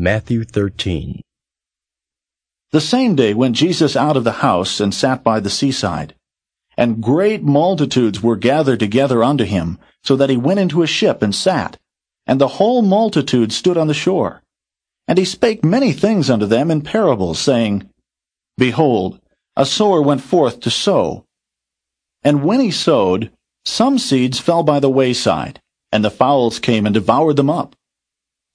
Matthew 13. The same day went Jesus out of the house and sat by the seaside. And great multitudes were gathered together unto him, so that he went into a ship and sat. And the whole multitude stood on the shore. And he spake many things unto them in parables, saying, Behold, a sower went forth to sow. And when he sowed, some seeds fell by the wayside, and the fowls came and devoured them up.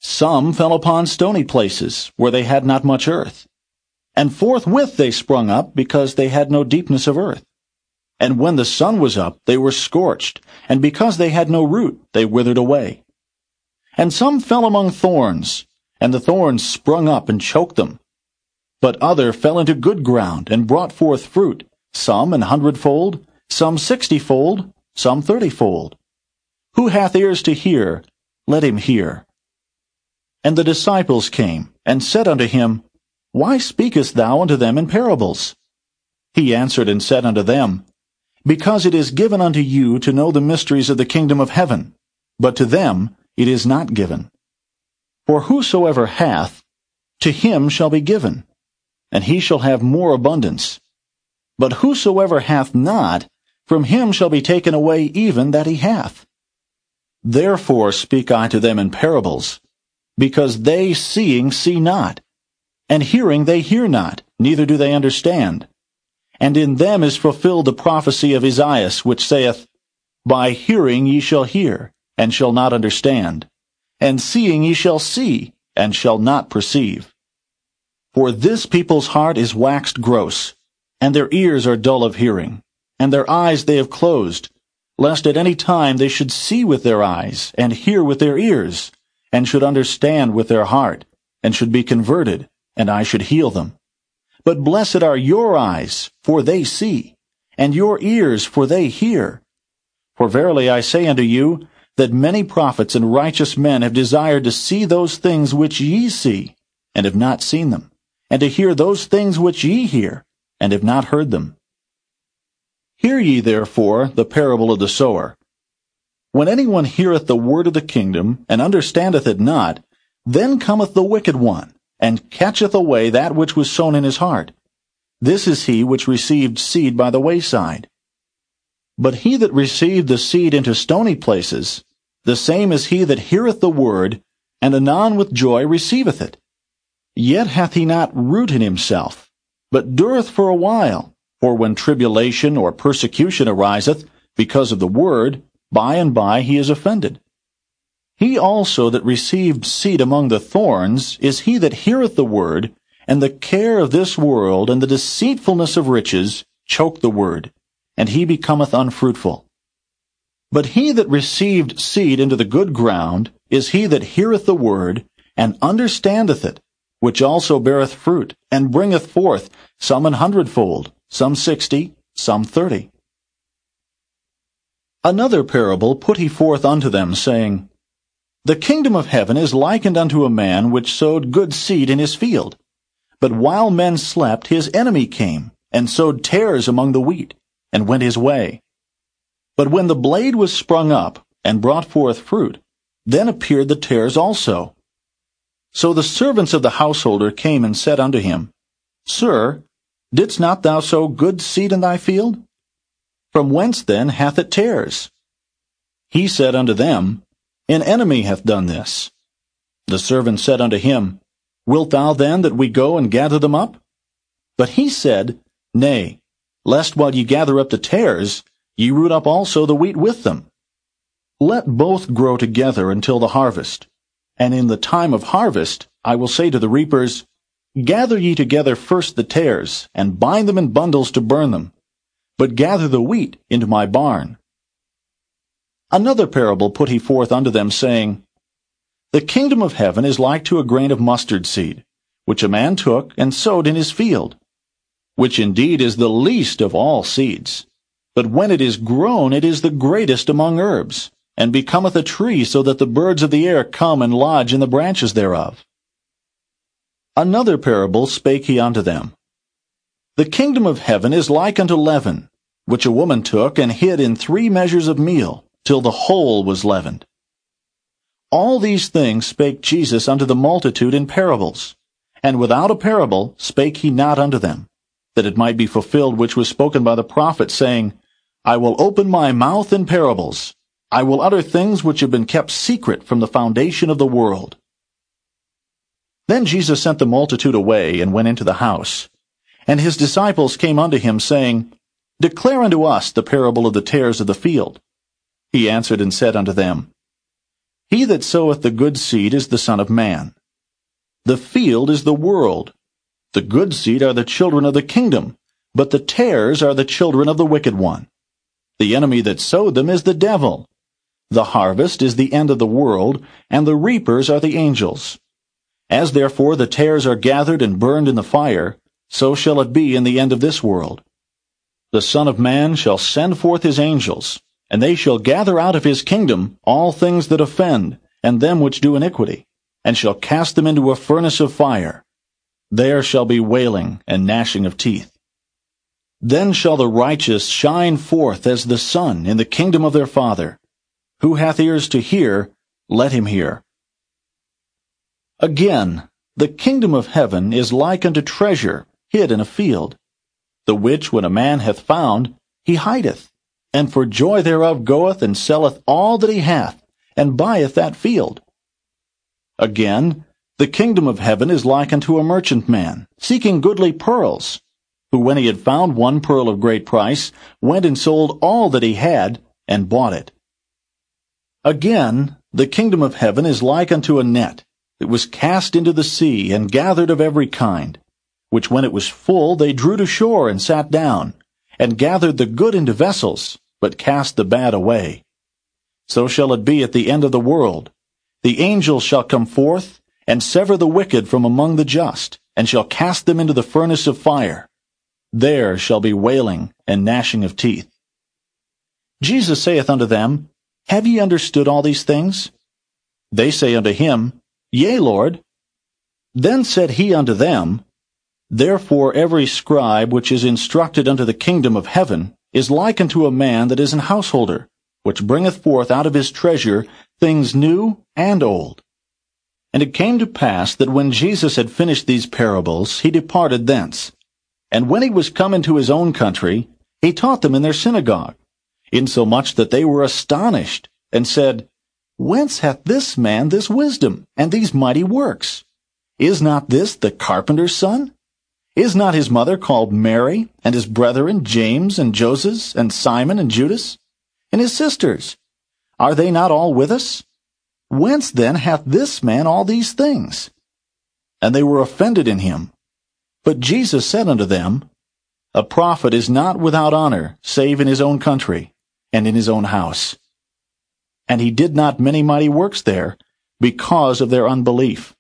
Some fell upon stony places, where they had not much earth. And forthwith they sprung up, because they had no deepness of earth. And when the sun was up, they were scorched, and because they had no root, they withered away. And some fell among thorns, and the thorns sprung up and choked them. But other fell into good ground, and brought forth fruit, some an hundredfold, some sixtyfold, some thirtyfold. Who hath ears to hear, let him hear. And the disciples came, and said unto him, Why speakest thou unto them in parables? He answered and said unto them, Because it is given unto you to know the mysteries of the kingdom of heaven, but to them it is not given. For whosoever hath, to him shall be given, and he shall have more abundance. But whosoever hath not, from him shall be taken away even that he hath. Therefore speak I to them in parables, because they seeing see not, and hearing they hear not, neither do they understand. And in them is fulfilled the prophecy of Esaias, which saith, By hearing ye shall hear, and shall not understand, and seeing ye shall see, and shall not perceive. For this people's heart is waxed gross, and their ears are dull of hearing, and their eyes they have closed, lest at any time they should see with their eyes, and hear with their ears, and should understand with their heart, and should be converted, and I should heal them. But blessed are your eyes, for they see, and your ears, for they hear. For verily I say unto you, that many prophets and righteous men have desired to see those things which ye see, and have not seen them, and to hear those things which ye hear, and have not heard them. Hear ye therefore the parable of the sower. When any one heareth the word of the kingdom, and understandeth it not, then cometh the wicked one, and catcheth away that which was sown in his heart. This is he which received seed by the wayside. But he that received the seed into stony places, the same is he that heareth the word, and anon with joy receiveth it. Yet hath he not root in himself, but dureth for a while. For when tribulation or persecution ariseth because of the word, by and by he is offended. He also that received seed among the thorns is he that heareth the word, and the care of this world and the deceitfulness of riches choke the word, and he becometh unfruitful. But he that received seed into the good ground is he that heareth the word, and understandeth it, which also beareth fruit, and bringeth forth some an hundredfold, some sixty, some thirty. Another parable put he forth unto them, saying, The kingdom of heaven is likened unto a man which sowed good seed in his field. But while men slept, his enemy came, and sowed tares among the wheat, and went his way. But when the blade was sprung up, and brought forth fruit, then appeared the tares also. So the servants of the householder came and said unto him, Sir, didst not thou sow good seed in thy field? From whence then hath it tares? He said unto them, An enemy hath done this. The servant said unto him, Wilt thou then that we go and gather them up? But he said, Nay, lest while ye gather up the tares, ye root up also the wheat with them. Let both grow together until the harvest. And in the time of harvest I will say to the reapers, Gather ye together first the tares, and bind them in bundles to burn them, but gather the wheat into my barn. Another parable put he forth unto them, saying, The kingdom of heaven is like to a grain of mustard seed, which a man took and sowed in his field, which indeed is the least of all seeds. But when it is grown, it is the greatest among herbs, and becometh a tree, so that the birds of the air come and lodge in the branches thereof. Another parable spake he unto them, the kingdom of heaven is like unto leaven, which a woman took and hid in three measures of meal, till the whole was leavened. All these things spake Jesus unto the multitude in parables. And without a parable spake he not unto them, that it might be fulfilled which was spoken by the prophet, saying, I will open my mouth in parables. I will utter things which have been kept secret from the foundation of the world. Then Jesus sent the multitude away, and went into the house. And his disciples came unto him, saying, Declare unto us the parable of the tares of the field. He answered and said unto them, He that soweth the good seed is the Son of Man. The field is the world. The good seed are the children of the kingdom, but the tares are the children of the wicked one. The enemy that sowed them is the devil. The harvest is the end of the world, and the reapers are the angels. As therefore the tares are gathered and burned in the fire, so shall it be in the end of this world. The Son of Man shall send forth his angels, and they shall gather out of his kingdom all things that offend, and them which do iniquity, and shall cast them into a furnace of fire. There shall be wailing and gnashing of teeth. Then shall the righteous shine forth as the sun in the kingdom of their Father. Who hath ears to hear, let him hear. Again, the kingdom of heaven is like unto treasure hid in a field, the which when a man hath found, he hideth, and for joy thereof goeth and selleth all that he hath, and buyeth that field. Again, the kingdom of heaven is like unto a merchantman, seeking goodly pearls, who when he had found one pearl of great price, went and sold all that he had, and bought it. Again, the kingdom of heaven is like unto a net, that was cast into the sea, and gathered of every kind, which when it was full they drew to shore and sat down, and gathered the good into vessels, but cast the bad away. So shall it be at the end of the world. The angels shall come forth, and sever the wicked from among the just, and shall cast them into the furnace of fire. There shall be wailing and gnashing of teeth. Jesus saith unto them, Have ye understood all these things? They say unto him, Yea, Lord. Then said he unto them, Therefore every scribe which is instructed unto the kingdom of heaven is like unto a man that is an householder, which bringeth forth out of his treasure things new and old. And it came to pass that when Jesus had finished these parables, he departed thence. And when he was come into his own country, he taught them in their synagogue, insomuch that they were astonished, and said, Whence hath this man this wisdom, and these mighty works? Is not this the carpenter's son? Is not his mother called Mary, and his brethren James and Joses, and Simon and Judas? And his sisters? Are they not all with us? Whence then hath this man all these things? And they were offended in him. But Jesus said unto them, A prophet is not without honor, save in his own country, and in his own house. And he did not many mighty works there, because of their unbelief.